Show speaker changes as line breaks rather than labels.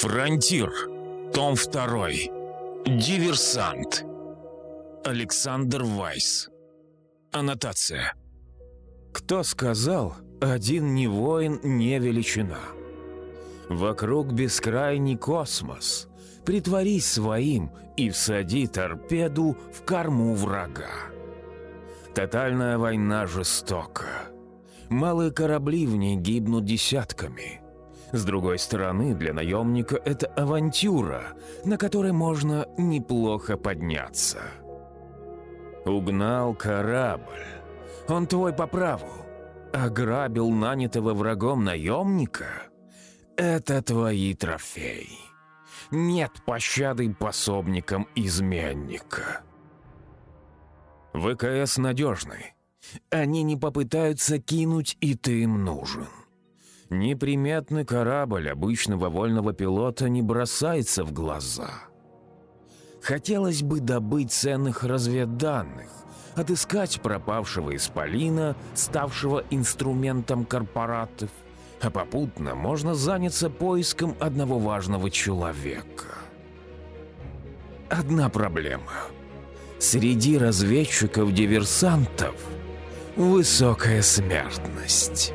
Фронтир. Том 2. Диверсант. Александр Вайс. Аннотация. Кто сказал, один не воин, не величина? Вокруг бескрайний космос. Притворись своим и всади торпеду в корму врага. Тотальная война жестока. Малые корабли в ней гибнут десятками. С другой стороны, для наемника это авантюра, на которой можно неплохо подняться. Угнал корабль. Он твой по праву. Ограбил нанятого врагом наемника? Это твои трофеи. Нет пощады пособникам изменника. ВКС надежный. Они не попытаются кинуть, и ты им нужен. Неприметный корабль обычного вольного пилота не бросается в глаза. Хотелось бы добыть ценных разведданных, отыскать пропавшего исполина, ставшего инструментом корпоратов, а попутно можно заняться поиском одного важного человека. Одна проблема. Среди разведчиков-диверсантов высокая смертность.